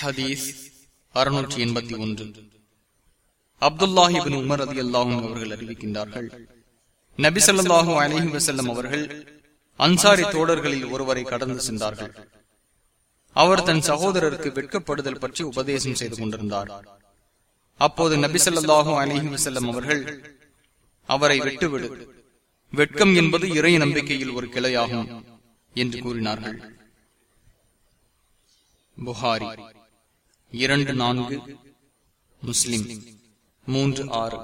ஹதீஸ் அறுநூற்றி எண்பத்தி ஒன்று. அப்துல்லாஹிபின் உமர் அதி அல்லாஹும் அவர்கள் அறிவிக்கின்றார்கள் நபிசல்லாஹு அலஹி வசல்லம் அவர்கள் அன்சாரி தோழர்களில் ஒருவரை கடந்து சென்றார்கள். அவர் தன் சகோதரருக்கு வெட்கப்படுதல் பற்றி உபதேசம் செய்து கொண்டிருந்தார். அப்போது நபிசல்லாஹு அலஹி வசல்லம் அவர்கள் அவரை விட்டுவிடு வெட்கம் என்பது இறை நம்பிக்கையில் ஒரு கிளையாகும் என்று கூறினார்கள். புகாரி. இரண்டு நான்கு முஸ்லிம். மூன்று ஆறு.